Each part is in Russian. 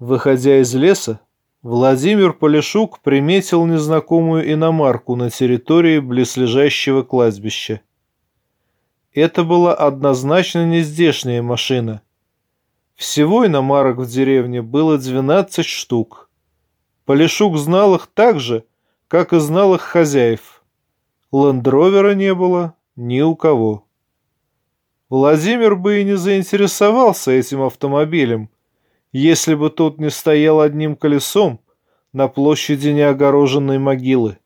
Выходя из леса, Владимир Полешук приметил незнакомую иномарку на территории близлежащего кладбища. Это была однозначно не здешняя машина. Всего иномарок в деревне было 12 штук. Полешук знал их так же, как и знал их хозяев. Лендровера не было ни у кого. Владимир бы и не заинтересовался этим автомобилем, если бы тот не стоял одним колесом на площади неогороженной могилы.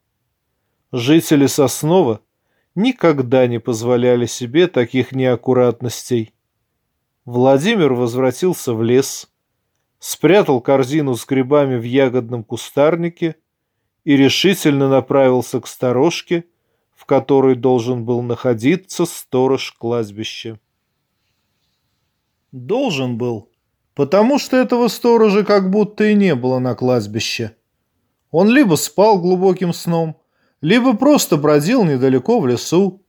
Жители Соснова никогда не позволяли себе таких неаккуратностей. Владимир возвратился в лес, спрятал корзину с грибами в ягодном кустарнике и решительно направился к сторожке, в которой должен был находиться сторож кладбища. Должен был, потому что этого сторожа как будто и не было на кладбище. Он либо спал глубоким сном, либо просто бродил недалеко в лесу.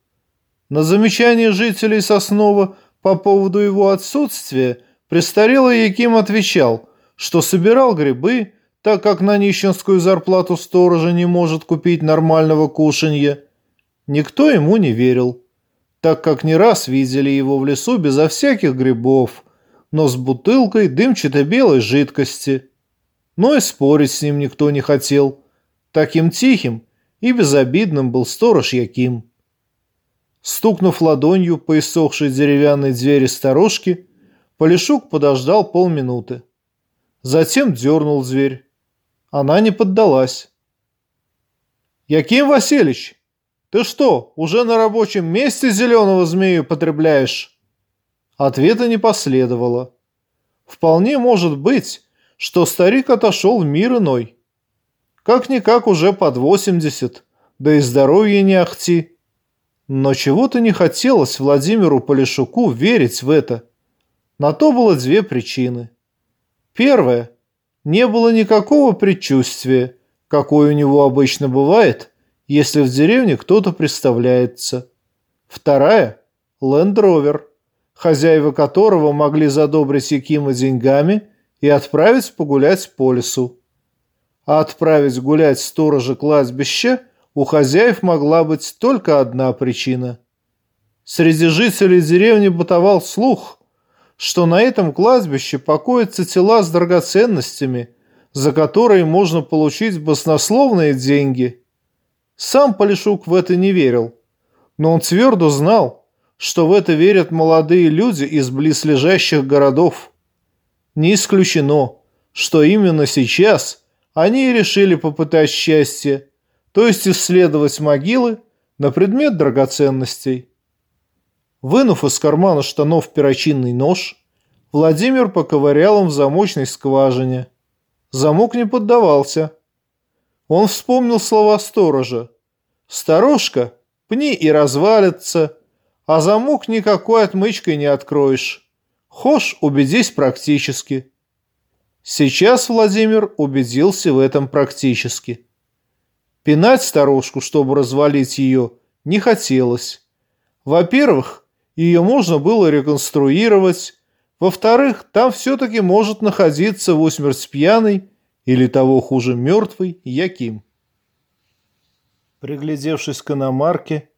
На замечание жителей Соснова по поводу его отсутствия престарелый Яким отвечал, что собирал грибы, так как на нищенскую зарплату сторожа не может купить нормального кушанья. Никто ему не верил, так как не раз видели его в лесу безо всяких грибов, но с бутылкой дымчато-белой жидкости. Но и спорить с ним никто не хотел. Таким тихим и безобидным был сторож Яким. Стукнув ладонью по иссохшей деревянной двери сторожки, Полишук подождал полминуты. Затем дернул зверь. Она не поддалась. «Яким Васильевич, ты что, уже на рабочем месте зеленого змею потребляешь?» Ответа не последовало. Вполне может быть, что старик отошел в мир иной. Как-никак уже под восемьдесят, да и здоровье не ахти. Но чего-то не хотелось Владимиру Полишуку верить в это. На то было две причины. Первая. Не было никакого предчувствия, какое у него обычно бывает, если в деревне кто-то представляется. Вторая. Лендровер, хозяева которого могли задобрить Якима деньгами и отправить погулять по лесу. А отправить гулять сторожа кладбища у хозяев могла быть только одна причина. Среди жителей деревни бытовал слух, что на этом кладбище покоятся тела с драгоценностями, за которые можно получить баснословные деньги. Сам Полишук в это не верил, но он твердо знал, что в это верят молодые люди из близлежащих городов. Не исключено, что именно сейчас они решили попытать счастье – то есть исследовать могилы на предмет драгоценностей. Вынув из кармана штанов перочинный нож, Владимир поковырял им в замочной скважине. Замок не поддавался. Он вспомнил слова сторожа. «Сторожка, пни и развалится, а замок никакой отмычкой не откроешь. Хошь, убедись практически». Сейчас Владимир убедился в этом практически. Пинать старушку, чтобы развалить ее, не хотелось. Во-первых, ее можно было реконструировать. Во-вторых, там все-таки может находиться в усмерть пьяный или того хуже мертвый Яким. Приглядевшись к иномарке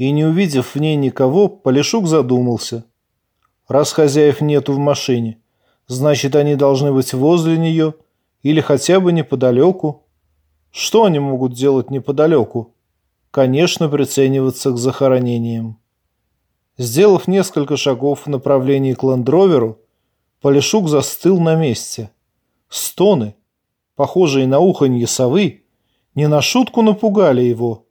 и не увидев в ней никого, Полишук задумался. Раз хозяев нету в машине, значит, они должны быть возле нее или хотя бы неподалеку. Что они могут делать неподалеку? Конечно, прицениваться к захоронениям. Сделав несколько шагов в направлении к ландроверу, Полишук застыл на месте. Стоны, похожие на уханье совы, не на шутку напугали его.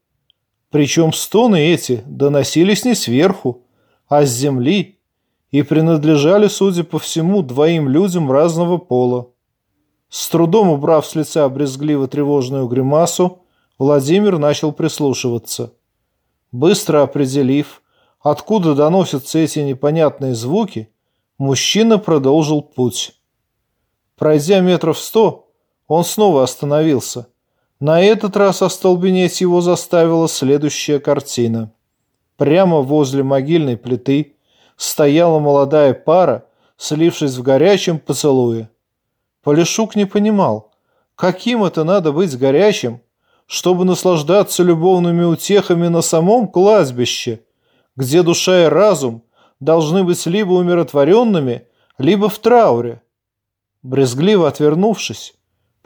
Причем стоны эти доносились не сверху, а с земли и принадлежали, судя по всему, двоим людям разного пола. С трудом убрав с лица брезгливо-тревожную гримасу, Владимир начал прислушиваться. Быстро определив, откуда доносятся эти непонятные звуки, мужчина продолжил путь. Пройдя метров сто, он снова остановился. На этот раз остолбенеть его заставила следующая картина. Прямо возле могильной плиты стояла молодая пара, слившись в горячем поцелуе. Полишук не понимал, каким это надо быть горячим, чтобы наслаждаться любовными утехами на самом кладбище, где душа и разум должны быть либо умиротворенными, либо в трауре. Брезгливо отвернувшись,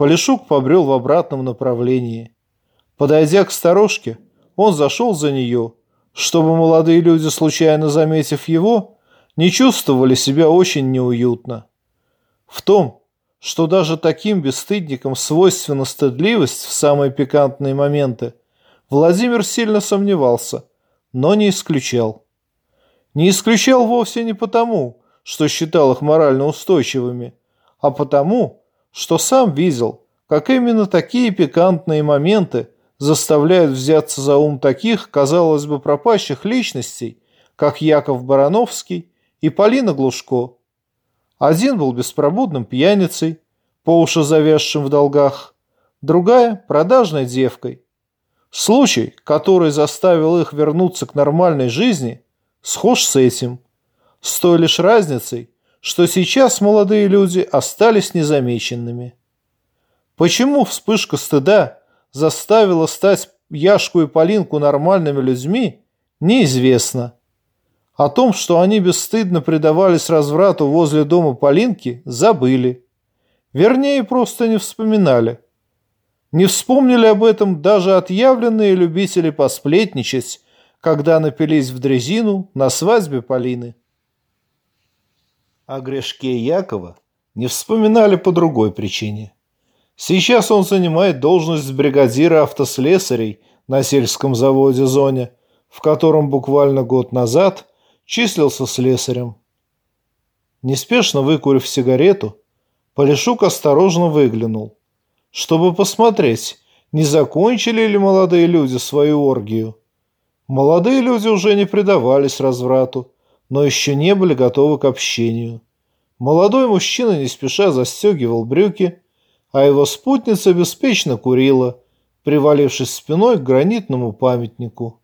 Полишук побрел в обратном направлении. Подойдя к сторожке, он зашел за нее, чтобы молодые люди, случайно заметив его, не чувствовали себя очень неуютно. В том, что даже таким бесстыдникам свойственна стыдливость в самые пикантные моменты, Владимир сильно сомневался, но не исключал. Не исключал вовсе не потому, что считал их морально устойчивыми, а потому, что сам видел, как именно такие пикантные моменты заставляют взяться за ум таких, казалось бы, пропащих личностей, как Яков Барановский и Полина Глушко. Один был беспробудным пьяницей, по уши завязшим в долгах, другая – продажной девкой. Случай, который заставил их вернуться к нормальной жизни, схож с этим, с той лишь разницей, что сейчас молодые люди остались незамеченными. Почему вспышка стыда заставила стать Яшку и Полинку нормальными людьми, неизвестно. О том, что они бесстыдно предавались разврату возле дома Полинки, забыли. Вернее, просто не вспоминали. Не вспомнили об этом даже отъявленные любители посплетничать, когда напились в дрезину на свадьбе Полины. О грешке Якова не вспоминали по другой причине. Сейчас он занимает должность бригадира автослесарей на сельском заводе «Зоне», в котором буквально год назад – числился слесарем. Неспешно выкурив сигарету, Полишук осторожно выглянул, чтобы посмотреть, не закончили ли молодые люди свою оргию. Молодые люди уже не предавались разврату, но еще не были готовы к общению. Молодой мужчина не спеша застегивал брюки, а его спутница беспечно курила, привалившись спиной к гранитному памятнику.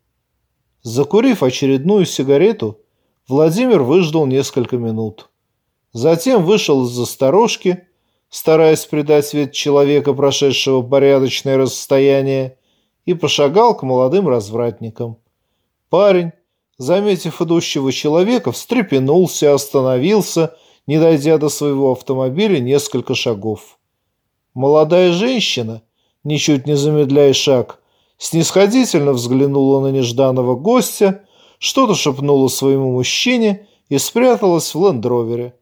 Закурив очередную сигарету, Владимир выждал несколько минут. Затем вышел из-за сторожки, стараясь придать вид человека, прошедшего порядочное расстояние, и пошагал к молодым развратникам. Парень, заметив идущего человека, встрепенулся, остановился, не дойдя до своего автомобиля несколько шагов. Молодая женщина, ничуть не замедляя шаг, снисходительно взглянула на нежданного гостя что-то шепнула своему мужчине и спряталась в лендровере.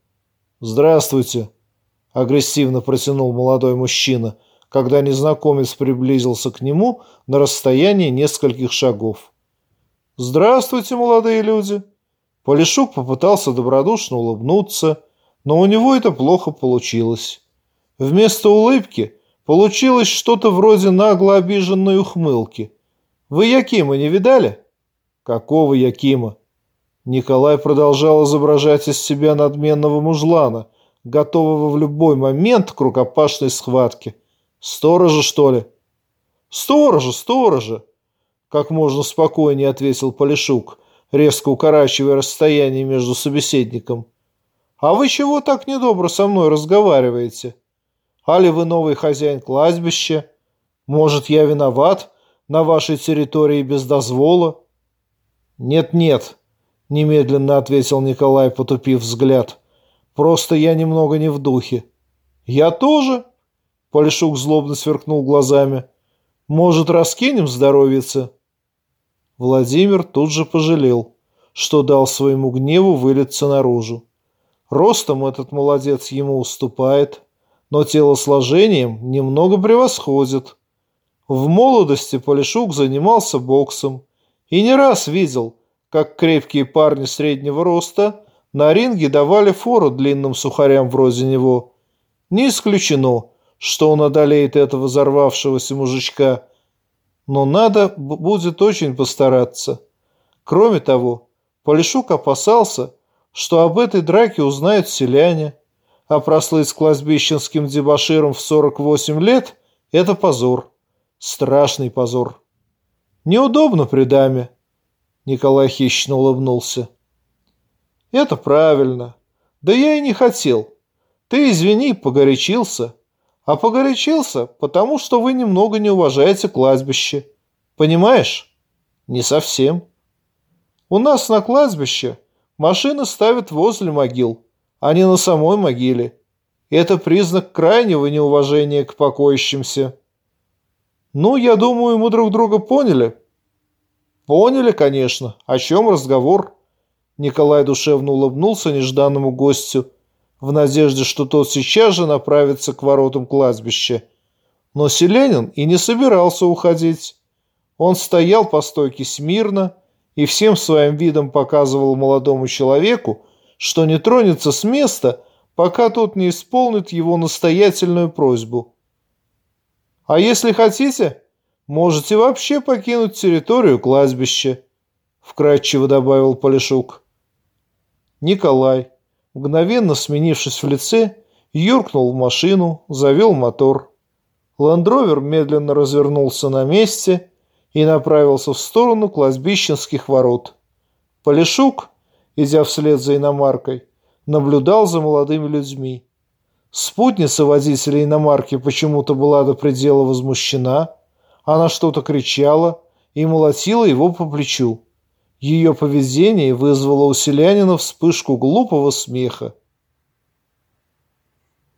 «Здравствуйте!» – агрессивно протянул молодой мужчина, когда незнакомец приблизился к нему на расстоянии нескольких шагов. «Здравствуйте, молодые люди!» Полишук попытался добродушно улыбнуться, но у него это плохо получилось. Вместо улыбки получилось что-то вроде нагло обиженной ухмылки. «Вы Якима не видали?» Какого Якима? Николай продолжал изображать из себя надменного мужлана, готового в любой момент к рукопашной схватке. Сторожа, что ли? Сторожа, сторожа! Как можно спокойнее ответил Полишук, резко укорачивая расстояние между собеседником. А вы чего так недобро со мной разговариваете? Али вы новый хозяин кладбища? Может, я виноват на вашей территории без дозвола? «Нет-нет», – немедленно ответил Николай, потупив взгляд. «Просто я немного не в духе». «Я тоже?» – Полишук злобно сверкнул глазами. «Может, раскинем здоровьице?» Владимир тут же пожалел, что дал своему гневу вылиться наружу. Ростом этот молодец ему уступает, но телосложением немного превосходит. В молодости Полишук занимался боксом, и не раз видел, как крепкие парни среднего роста на ринге давали фору длинным сухарям вроде него. Не исключено, что он одолеет этого взорвавшегося мужичка. Но надо будет очень постараться. Кроме того, Полишук опасался, что об этой драке узнают селяне, а прослыть с кладбищенским дебоширом в 48 лет – это позор. Страшный позор. Неудобно при даме. Николай хищно улыбнулся. Это правильно. Да я и не хотел. Ты извини, погорячился. А погорячился, потому что вы немного не уважаете кладбище. Понимаешь? Не совсем. У нас на кладбище машины ставят возле могил, а не на самой могиле. Это признак крайнего неуважения к покоящимся. Ну, я думаю, мы друг друга поняли. Поняли, конечно. О чем разговор? Николай душевно улыбнулся нежданному гостю в надежде, что тот сейчас же направится к воротам кладбища. Но Селенин и не собирался уходить. Он стоял по стойке смирно и всем своим видом показывал молодому человеку, что не тронется с места, пока тот не исполнит его настоятельную просьбу. «А если хотите, можете вообще покинуть территорию кладбища», — вкратчиво добавил Полишук. Николай, мгновенно сменившись в лице, юркнул в машину, завел мотор. Ландровер медленно развернулся на месте и направился в сторону кладбищенских ворот. Полишук, идя вслед за иномаркой, наблюдал за молодыми людьми. Спутница водителя иномарки почему-то была до предела возмущена. Она что-то кричала и молотила его по плечу. Ее поведение вызвало у селянина вспышку глупого смеха.